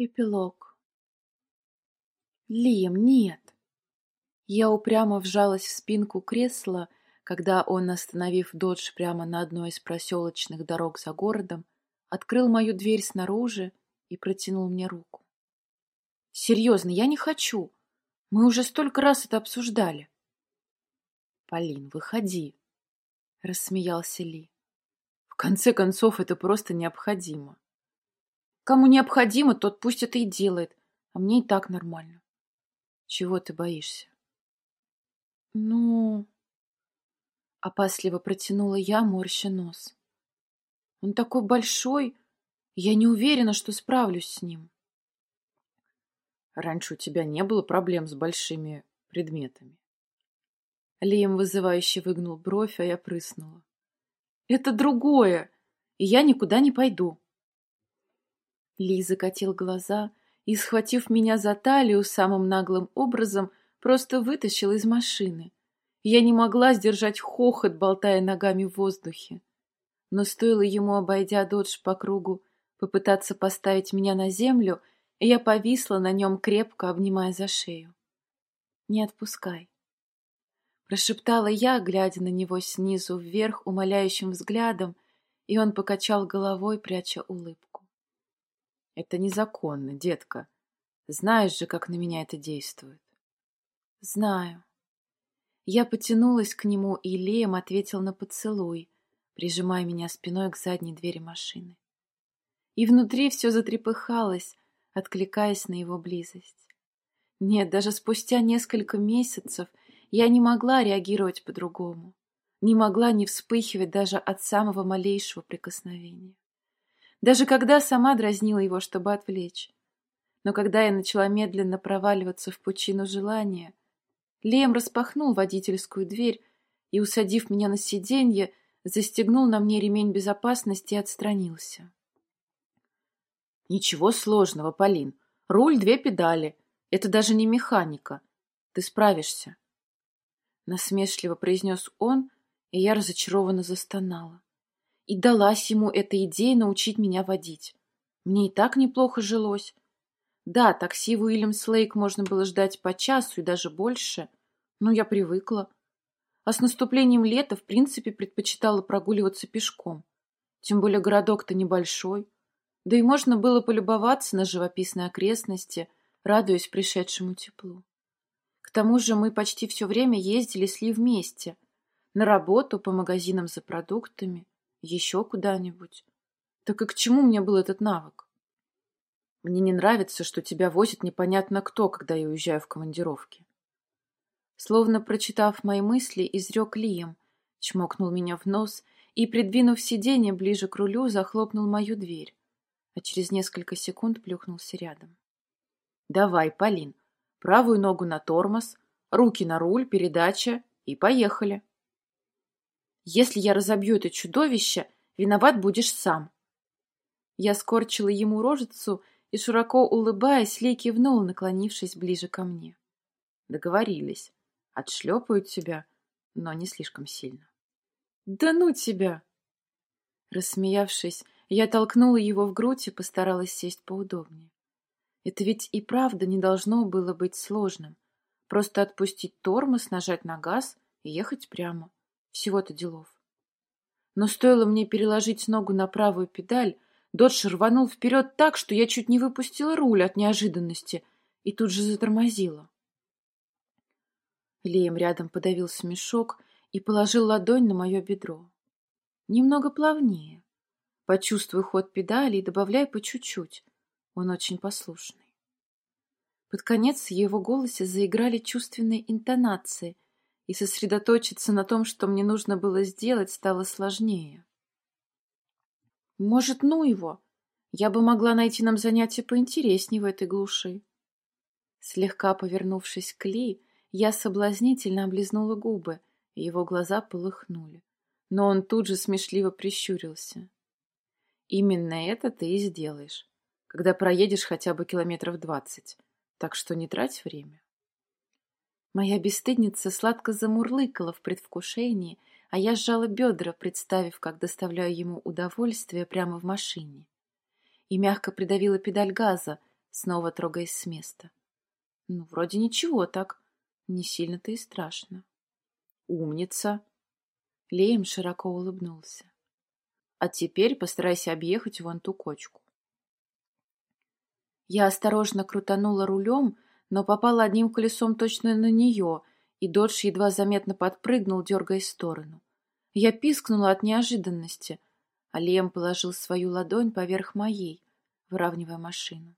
Эпилог. Лиам, нет. Я упрямо вжалась в спинку кресла, когда он, остановив додж прямо на одной из проселочных дорог за городом, открыл мою дверь снаружи и протянул мне руку. Серьезно, я не хочу. Мы уже столько раз это обсуждали. Полин, выходи, рассмеялся Ли. В конце концов, это просто необходимо. Кому необходимо, тот пусть это и делает, а мне и так нормально. Чего ты боишься? Ну... Опасливо протянула я, морща нос. Он такой большой, я не уверена, что справлюсь с ним. Раньше у тебя не было проблем с большими предметами. Лием вызывающе выгнул бровь, а я прыснула. Это другое, и я никуда не пойду. Ли закатил глаза и, схватив меня за талию самым наглым образом, просто вытащил из машины. Я не могла сдержать хохот, болтая ногами в воздухе. Но стоило ему, обойдя додж по кругу, попытаться поставить меня на землю, и я повисла на нем, крепко обнимая за шею. «Не отпускай», — прошептала я, глядя на него снизу вверх умоляющим взглядом, и он покачал головой, пряча улыбку. Это незаконно, детка. Знаешь же, как на меня это действует. Знаю. Я потянулась к нему, и Леем ответил на поцелуй, прижимая меня спиной к задней двери машины. И внутри все затрепыхалось, откликаясь на его близость. Нет, даже спустя несколько месяцев я не могла реагировать по-другому, не могла не вспыхивать даже от самого малейшего прикосновения даже когда сама дразнила его, чтобы отвлечь. Но когда я начала медленно проваливаться в пучину желания, Лем распахнул водительскую дверь и, усадив меня на сиденье, застегнул на мне ремень безопасности и отстранился. «Ничего сложного, Полин. Руль, две педали. Это даже не механика. Ты справишься». Насмешливо произнес он, и я разочарованно застонала. И далась ему эта идея научить меня водить. Мне и так неплохо жилось. Да, такси в Уильямс Лейк можно было ждать по часу и даже больше, но я привыкла. А с наступлением лета, в принципе, предпочитала прогуливаться пешком. Тем более городок-то небольшой. Да и можно было полюбоваться на живописные окрестности, радуясь пришедшему теплу. К тому же мы почти все время ездили с Ли вместе. На работу, по магазинам за продуктами еще куда-нибудь. Так и к чему мне был этот навык? Мне не нравится, что тебя возит непонятно кто, когда я уезжаю в командировки. Словно прочитав мои мысли, изрек Лием, чмокнул меня в нос и, придвинув сиденье ближе к рулю, захлопнул мою дверь, а через несколько секунд плюхнулся рядом. «Давай, Полин, правую ногу на тормоз, руки на руль, передача и поехали!» Если я разобью это чудовище, виноват будешь сам. Я скорчила ему рожицу и, широко улыбаясь, Ли кивнул, наклонившись ближе ко мне. Договорились. Отшлепают тебя, но не слишком сильно. Да ну тебя! Рассмеявшись, я толкнула его в грудь и постаралась сесть поудобнее. Это ведь и правда не должно было быть сложным. Просто отпустить тормоз, нажать на газ и ехать прямо. Всего-то делов. Но стоило мне переложить ногу на правую педаль, Додж рванул вперед так, что я чуть не выпустила руль от неожиданности и тут же затормозила. Леем рядом подавил смешок и положил ладонь на мое бедро. Немного плавнее. Почувствуй ход педали и добавляй по чуть-чуть. Он очень послушный. Под конец в его голосе заиграли чувственные интонации — и сосредоточиться на том, что мне нужно было сделать, стало сложнее. Может, ну его? Я бы могла найти нам занятие поинтереснее в этой глуши. Слегка повернувшись к Ли, я соблазнительно облизнула губы, и его глаза полыхнули. Но он тут же смешливо прищурился. Именно это ты и сделаешь, когда проедешь хотя бы километров двадцать, так что не трать время. Моя бесстыдница сладко замурлыкала в предвкушении, а я сжала бедра, представив, как доставляю ему удовольствие прямо в машине. И мягко придавила педаль газа, снова трогаясь с места. Ну, вроде ничего так. Не сильно-то и страшно. Умница. Леем широко улыбнулся. А теперь постарайся объехать вон ту кочку. Я осторожно крутанула рулем, но попала одним колесом точно на нее, и Додж едва заметно подпрыгнул, дергая в сторону. Я пискнула от неожиданности, а Лем положил свою ладонь поверх моей, выравнивая машину.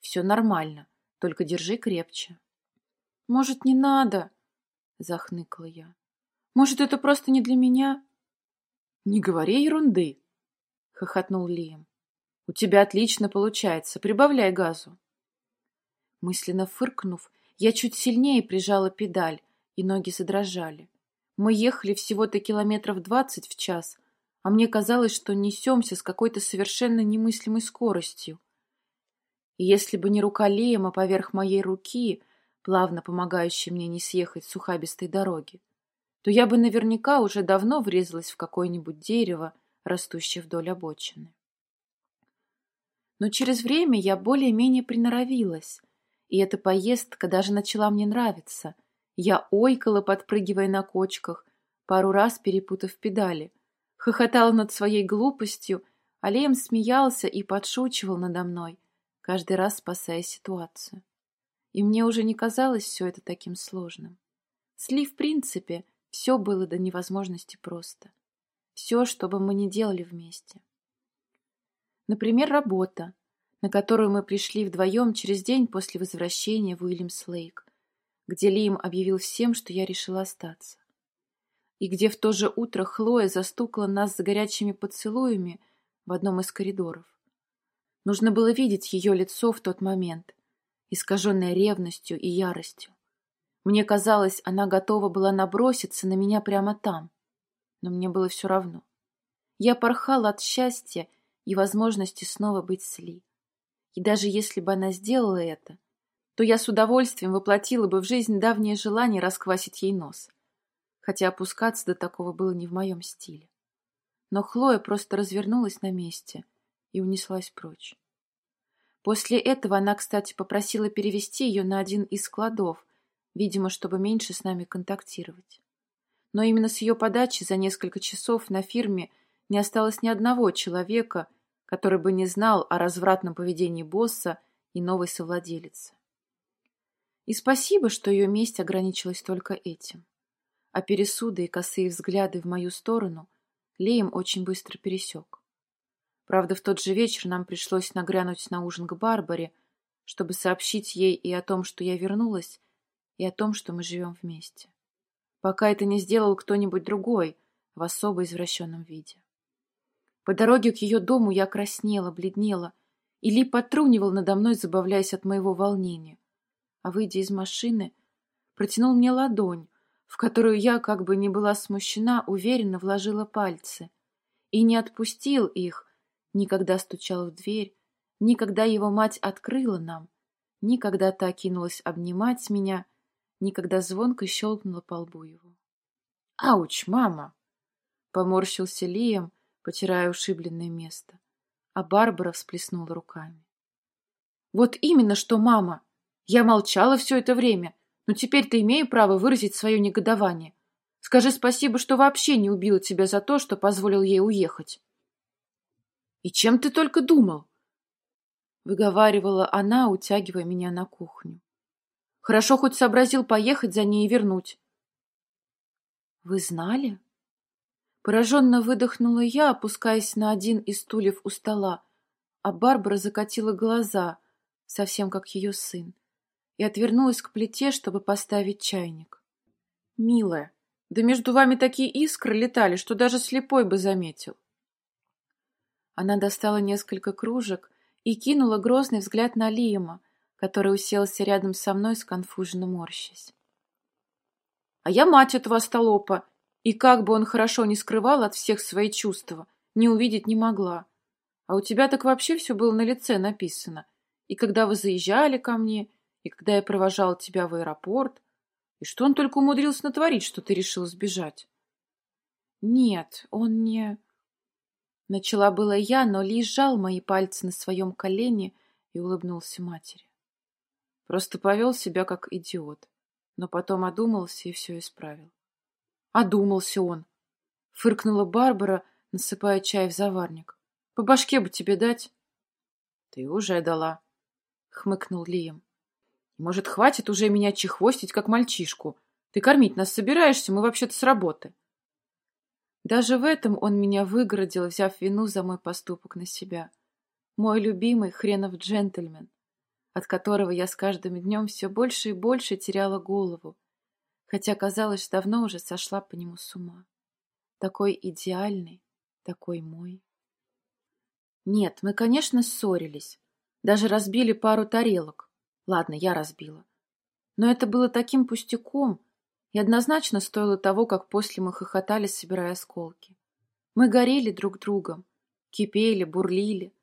«Все нормально, только держи крепче». «Может, не надо?» — захныкала я. «Может, это просто не для меня?» «Не говори ерунды!» — хохотнул Лием. «У тебя отлично получается. Прибавляй газу». Мысленно фыркнув, я чуть сильнее прижала педаль, и ноги задрожали. Мы ехали всего-то километров двадцать в час, а мне казалось, что несемся с какой-то совершенно немыслимой скоростью. И если бы не рука Лиема поверх моей руки, плавно помогающей мне не съехать с ухабистой дороги, то я бы наверняка уже давно врезалась в какое-нибудь дерево, растущее вдоль обочины. Но через время я более-менее приноровилась, и эта поездка даже начала мне нравиться. Я ойкала, подпрыгивая на кочках, пару раз перепутав педали, хохотала над своей глупостью, а Лем смеялся и подшучивал надо мной, каждый раз спасая ситуацию. И мне уже не казалось все это таким сложным. Сли, в принципе, все было до невозможности просто. Все, что бы мы ни делали вместе. Например, работа, на которую мы пришли вдвоем через день после возвращения в Уильямс-Лейк, где Лим объявил всем, что я решила остаться. И где в то же утро Хлоя застукала нас за горячими поцелуями в одном из коридоров. Нужно было видеть ее лицо в тот момент, искаженное ревностью и яростью. Мне казалось, она готова была наброситься на меня прямо там, но мне было все равно. Я порхала от счастья и возможности снова быть с Ли. И даже если бы она сделала это, то я с удовольствием воплотила бы в жизнь давнее желание расквасить ей нос. Хотя опускаться до такого было не в моем стиле. Но Хлоя просто развернулась на месте и унеслась прочь. После этого она, кстати, попросила перевести ее на один из складов, видимо, чтобы меньше с нами контактировать. Но именно с ее подачи за несколько часов на фирме не осталось ни одного человека, который бы не знал о развратном поведении босса и новой совладелицы. И спасибо, что ее месть ограничилась только этим. А пересуды и косые взгляды в мою сторону Леем очень быстро пересек. Правда, в тот же вечер нам пришлось нагрянуть на ужин к Барбаре, чтобы сообщить ей и о том, что я вернулась, и о том, что мы живем вместе. Пока это не сделал кто-нибудь другой в особо извращенном виде. По дороге к ее дому я краснела, бледнела, и Ли потрунивал надо мной, забавляясь от моего волнения. А выйдя из машины, протянул мне ладонь, в которую я, как бы не была смущена, уверенно вложила пальцы. И не отпустил их, никогда стучал в дверь, никогда его мать открыла нам, никогда та кинулась обнимать меня — никогда звонко щелкнула по лбу его. «Ауч, мама!» — поморщился Лием, потирая ушибленное место, а Барбара всплеснула руками. «Вот именно что, мама! Я молчала все это время, но теперь-то имею право выразить свое негодование. Скажи спасибо, что вообще не убила тебя за то, что позволил ей уехать». «И чем ты только думал?» — выговаривала она, утягивая меня на кухню. Хорошо хоть сообразил поехать за ней и вернуть. «Вы знали?» Пораженно выдохнула я, опускаясь на один из стульев у стола, а Барбара закатила глаза, совсем как ее сын, и отвернулась к плите, чтобы поставить чайник. «Милая, да между вами такие искры летали, что даже слепой бы заметил». Она достала несколько кружек и кинула грозный взгляд на Лиема, который уселся рядом со мной, сконфуженно морщась. А я мать этого столопа, и как бы он хорошо не скрывал от всех свои чувства, не увидеть не могла. А у тебя так вообще все было на лице написано. И когда вы заезжали ко мне, и когда я провожал тебя в аэропорт, и что он только умудрился натворить, что ты решил сбежать? Нет, он не... Начала было я, но Ли сжал мои пальцы на своем колене, и улыбнулся матери. Просто повел себя как идиот, но потом одумался и все исправил. Одумался он. Фыркнула Барбара, насыпая чай в заварник. По башке бы тебе дать. Ты уже дала, хмыкнул Лием. Может, хватит уже меня чехвостить, как мальчишку? Ты кормить нас собираешься, мы вообще-то с работы. Даже в этом он меня выгородил, взяв вину за мой поступок на себя. Мой любимый хренов джентльмен, от которого я с каждым днем все больше и больше теряла голову, хотя казалось, давно уже сошла по нему с ума. Такой идеальный, такой мой. Нет, мы, конечно, ссорились. Даже разбили пару тарелок. Ладно, я разбила. Но это было таким пустяком и однозначно стоило того, как после мы хохотали, собирая осколки. Мы горели друг другом, кипели, бурлили,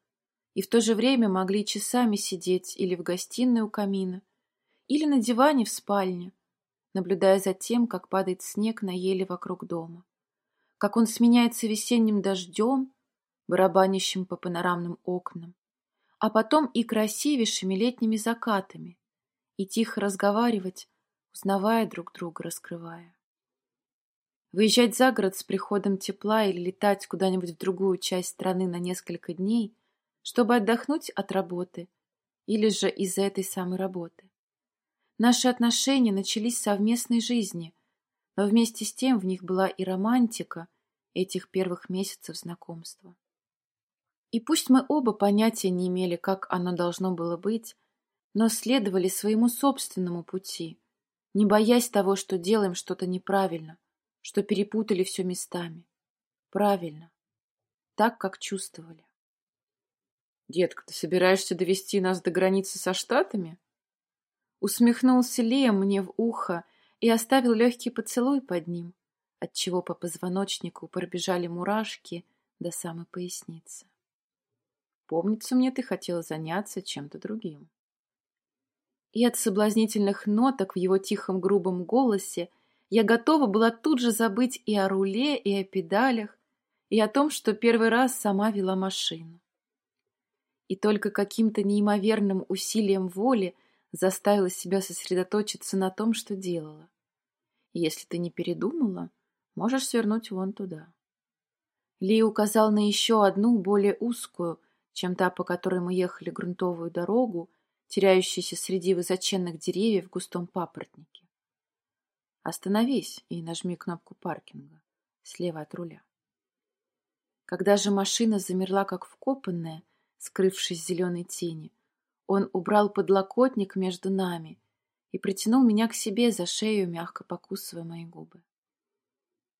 и в то же время могли часами сидеть или в гостиной у камина, или на диване в спальне, наблюдая за тем, как падает снег на еле вокруг дома, как он сменяется весенним дождем, барабанящим по панорамным окнам, а потом и красивейшими летними закатами, и тихо разговаривать, узнавая друг друга, раскрывая. Выезжать за город с приходом тепла или летать куда-нибудь в другую часть страны на несколько дней, чтобы отдохнуть от работы или же из-за этой самой работы. Наши отношения начались с совместной жизни, но вместе с тем в них была и романтика этих первых месяцев знакомства. И пусть мы оба понятия не имели, как оно должно было быть, но следовали своему собственному пути, не боясь того, что делаем что-то неправильно, что перепутали все местами. Правильно. Так, как чувствовали. «Детка, ты собираешься довести нас до границы со Штатами?» Усмехнулся Лем мне в ухо и оставил легкий поцелуй под ним, отчего по позвоночнику пробежали мурашки до самой поясницы. Помнится мне, ты хотела заняться чем-то другим. И от соблазнительных ноток в его тихом грубом голосе я готова была тут же забыть и о руле, и о педалях, и о том, что первый раз сама вела машину. И только каким-то неимоверным усилием воли заставила себя сосредоточиться на том, что делала. Если ты не передумала, можешь свернуть вон туда. Ли указал на еще одну, более узкую, чем та, по которой мы ехали грунтовую дорогу, теряющуюся среди высоченных деревьев в густом папоротнике. Остановись и нажми кнопку паркинга слева от руля. Когда же машина замерла, как вкопанная, скрывшись в зеленой тени, он убрал подлокотник между нами и притянул меня к себе за шею, мягко покусывая мои губы.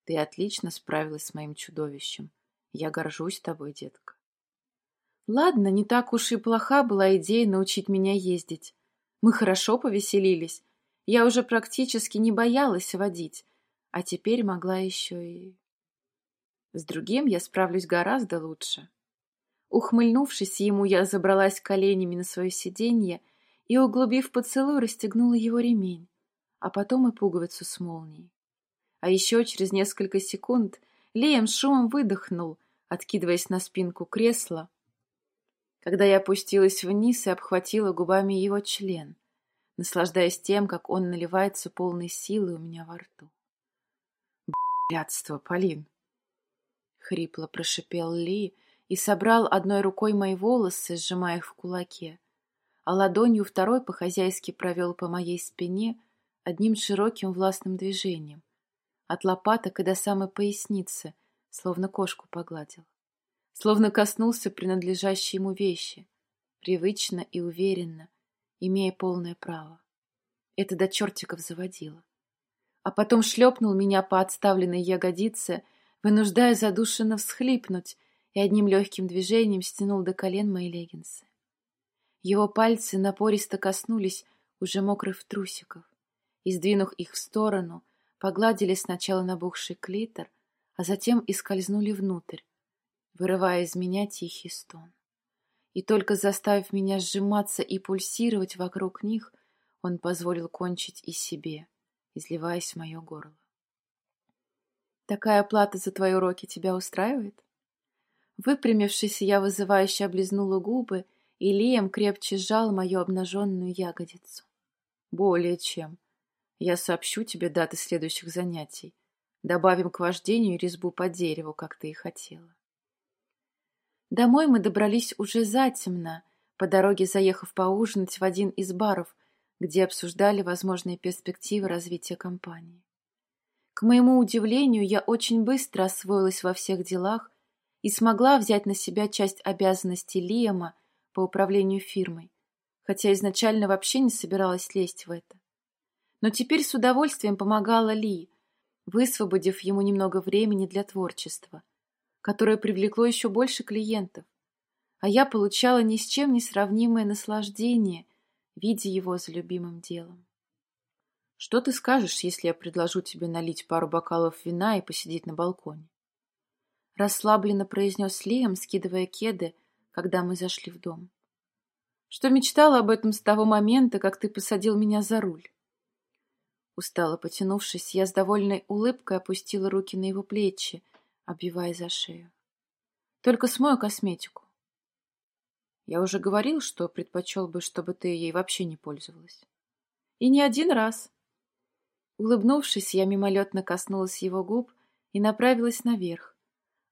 Ты отлично справилась с моим чудовищем. Я горжусь тобой, детка. Ладно, не так уж и плоха была идея научить меня ездить. Мы хорошо повеселились. Я уже практически не боялась водить, а теперь могла еще и... С другим я справлюсь гораздо лучше. Ухмыльнувшись ему, я забралась коленями на свое сиденье и, углубив поцелуй, расстегнула его ремень, а потом и пуговицу с молнией. А еще через несколько секунд Лием шумом выдохнул, откидываясь на спинку кресла, когда я опустилась вниз и обхватила губами его член, наслаждаясь тем, как он наливается полной силы у меня во рту. «Блядство, Полин!» — хрипло прошипел Ли и собрал одной рукой мои волосы, сжимая их в кулаке, а ладонью второй по-хозяйски провел по моей спине одним широким властным движением, от лопаток и до самой поясницы, словно кошку погладил словно коснулся принадлежащей ему вещи, привычно и уверенно, имея полное право. Это до чертиков заводило. А потом шлепнул меня по отставленной ягодице, вынуждая задушенно всхлипнуть, и одним легким движением стянул до колен мои леггинсы. Его пальцы напористо коснулись уже мокрых трусиков, и, сдвинув их в сторону, погладили сначала набухший клитор, а затем и скользнули внутрь, вырывая из меня тихий стон. И только заставив меня сжиматься и пульсировать вокруг них, он позволил кончить и себе, изливаясь в мое горло. «Такая плата за твои уроки тебя устраивает?» Выпрямившись, я вызывающе облизнула губы и Лием крепче сжал мою обнаженную ягодицу. Более чем. Я сообщу тебе даты следующих занятий. Добавим к вождению резьбу по дереву, как ты и хотела. Домой мы добрались уже затемно, по дороге заехав поужинать в один из баров, где обсуждали возможные перспективы развития компании. К моему удивлению, я очень быстро освоилась во всех делах и смогла взять на себя часть обязанностей Лиама по управлению фирмой, хотя изначально вообще не собиралась лезть в это. Но теперь с удовольствием помогала Ли, высвободив ему немного времени для творчества, которое привлекло еще больше клиентов, а я получала ни с чем не сравнимое наслаждение, видя его за любимым делом. Что ты скажешь, если я предложу тебе налить пару бокалов вина и посидеть на балконе? Расслабленно произнес Лиам, скидывая кеды, когда мы зашли в дом. Что мечтала об этом с того момента, как ты посадил меня за руль. Устало потянувшись, я с довольной улыбкой опустила руки на его плечи, обвивая за шею. Только смою косметику. Я уже говорил, что предпочел бы, чтобы ты ей вообще не пользовалась. И не один раз. Улыбнувшись, я мимолетно коснулась его губ и направилась наверх,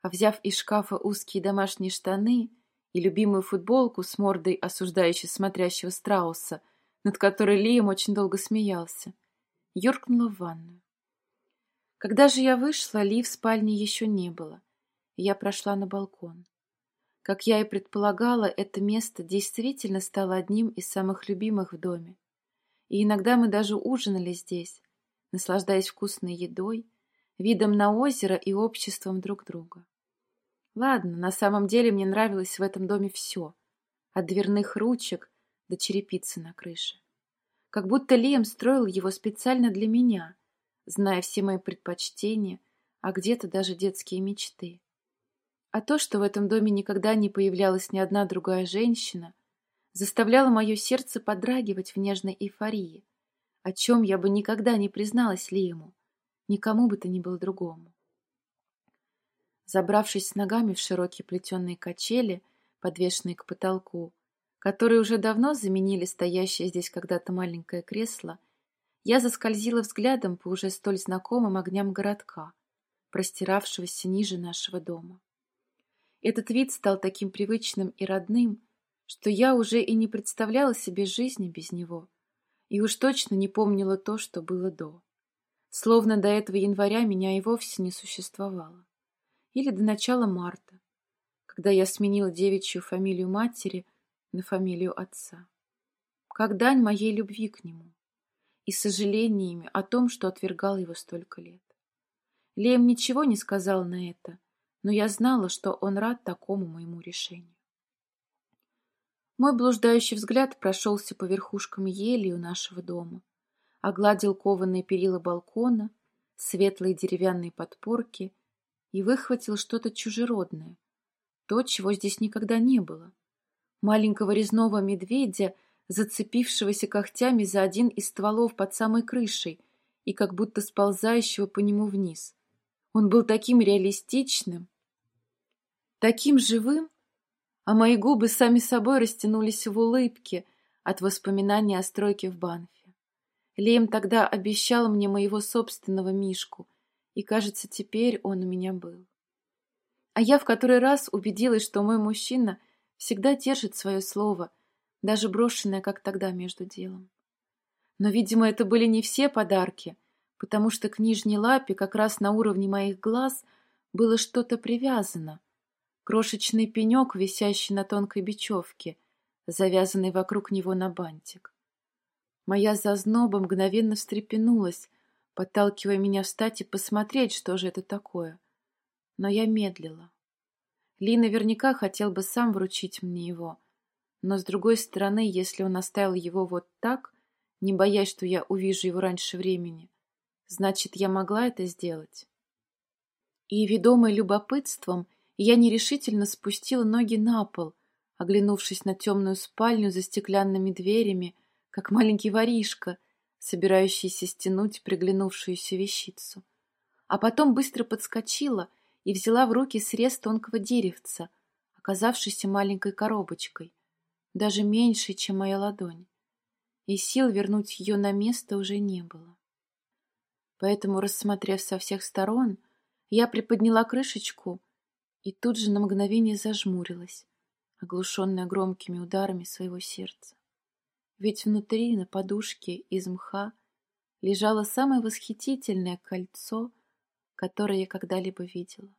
а взяв из шкафа узкие домашние штаны и любимую футболку с мордой осуждающей смотрящего страуса, над которой Лиам очень долго смеялся, юркнула в ванную. Когда же я вышла, Ли в спальне еще не было, и я прошла на балкон. Как я и предполагала, это место действительно стало одним из самых любимых в доме. И иногда мы даже ужинали здесь, наслаждаясь вкусной едой, видом на озеро и обществом друг друга. Ладно, на самом деле мне нравилось в этом доме все, от дверных ручек до черепицы на крыше. Как будто Лиам строил его специально для меня, зная все мои предпочтения, а где-то даже детские мечты. А то, что в этом доме никогда не появлялась ни одна другая женщина, заставляло мое сердце подрагивать в нежной эйфории, о чем я бы никогда не призналась Лиему, никому бы то ни было другому. Забравшись с ногами в широкие плетеные качели, подвешенные к потолку, которые уже давно заменили стоящее здесь когда-то маленькое кресло, я заскользила взглядом по уже столь знакомым огням городка, простиравшегося ниже нашего дома. Этот вид стал таким привычным и родным, что я уже и не представляла себе жизни без него, и уж точно не помнила то, что было до. Словно до этого января меня и вовсе не существовало или до начала марта, когда я сменила девичью фамилию матери на фамилию отца. Как дань моей любви к нему и сожалениями о том, что отвергал его столько лет. Лем ничего не сказал на это, но я знала, что он рад такому моему решению. Мой блуждающий взгляд прошелся по верхушкам ели у нашего дома, огладил кованые перила балкона, светлые деревянные подпорки и выхватил что-то чужеродное, то, чего здесь никогда не было. Маленького резного медведя, зацепившегося когтями за один из стволов под самой крышей и как будто сползающего по нему вниз. Он был таким реалистичным, таким живым, а мои губы сами собой растянулись в улыбке от воспоминаний о стройке в Банфе. Лем тогда обещал мне моего собственного Мишку — и, кажется, теперь он у меня был. А я в который раз убедилась, что мой мужчина всегда держит свое слово, даже брошенное, как тогда, между делом. Но, видимо, это были не все подарки, потому что к нижней лапе, как раз на уровне моих глаз, было что-то привязано. Крошечный пенек, висящий на тонкой бечевке, завязанный вокруг него на бантик. Моя зазноба мгновенно встрепенулась, подталкивая меня встать и посмотреть, что же это такое. Но я медлила. Ли наверняка хотел бы сам вручить мне его, но, с другой стороны, если он оставил его вот так, не боясь, что я увижу его раньше времени, значит, я могла это сделать. И, ведомой любопытством, я нерешительно спустила ноги на пол, оглянувшись на темную спальню за стеклянными дверями, как маленький воришка — собирающийся стянуть приглянувшуюся вещицу. А потом быстро подскочила и взяла в руки срез тонкого деревца, оказавшийся маленькой коробочкой, даже меньшей, чем моя ладонь, и сил вернуть ее на место уже не было. Поэтому, рассмотрев со всех сторон, я приподняла крышечку и тут же на мгновение зажмурилась, оглушенная громкими ударами своего сердца. Ведь внутри, на подушке из мха, лежало самое восхитительное кольцо, которое я когда-либо видела.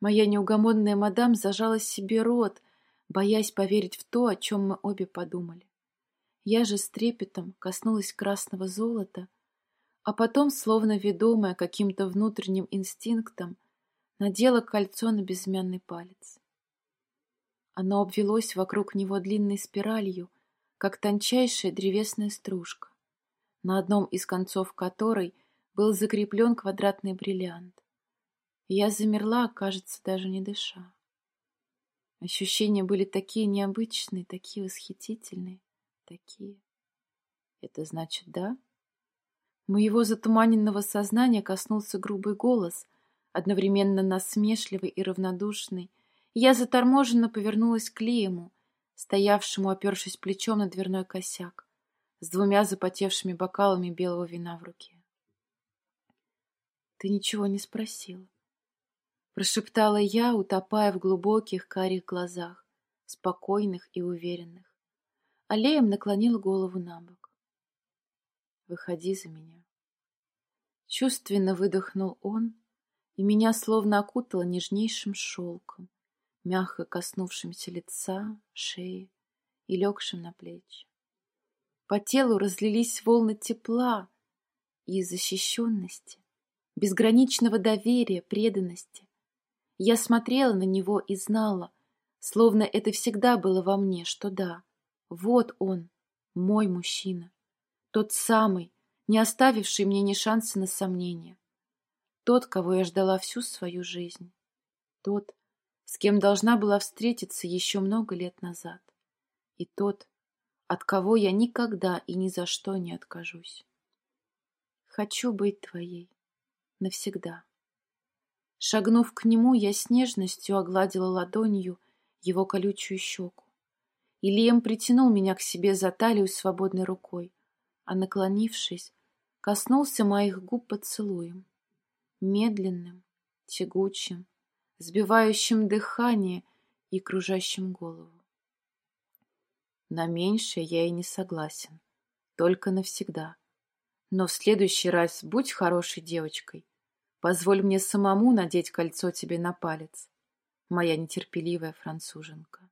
Моя неугомонная мадам зажала себе рот, боясь поверить в то, о чем мы обе подумали. Я же с трепетом коснулась красного золота, а потом, словно ведомая каким-то внутренним инстинктом, надела кольцо на безымянный палец. Оно обвелось вокруг него длинной спиралью, как тончайшая древесная стружка, на одном из концов которой был закреплен квадратный бриллиант. Я замерла, кажется, даже не дыша. Ощущения были такие необычные, такие восхитительные, такие. Это значит «да»? Моего затуманенного сознания коснулся грубый голос, одновременно насмешливый и равнодушный. Я заторможенно повернулась к Лиему, стоявшему, опершись плечом на дверной косяк, с двумя запотевшими бокалами белого вина в руке. Ты ничего не спросила. Прошептала я, утопая в глубоких карих глазах, спокойных и уверенных. Алеем наклонила голову на бок. «Выходи за меня». Чувственно выдохнул он, и меня словно окутало нежнейшим шелком, мягко коснувшимся лица, шеи и легшим на плечи. По телу разлились волны тепла и защищенности, безграничного доверия, преданности. Я смотрела на него и знала, словно это всегда было во мне, что да, вот он, мой мужчина, тот самый, не оставивший мне ни шанса на сомнение, тот, кого я ждала всю свою жизнь, тот, с кем должна была встретиться еще много лет назад, и тот, от кого я никогда и ни за что не откажусь. Хочу быть твоей навсегда. Шагнув к нему, я с нежностью огладила ладонью его колючую щеку. И Лием притянул меня к себе за талию свободной рукой, а, наклонившись, коснулся моих губ поцелуем, медленным, тягучим, сбивающим дыхание и кружащим голову. На меньшее я и не согласен, только навсегда. Но в следующий раз будь хорошей девочкой Позволь мне самому надеть кольцо тебе на палец, моя нетерпеливая француженка.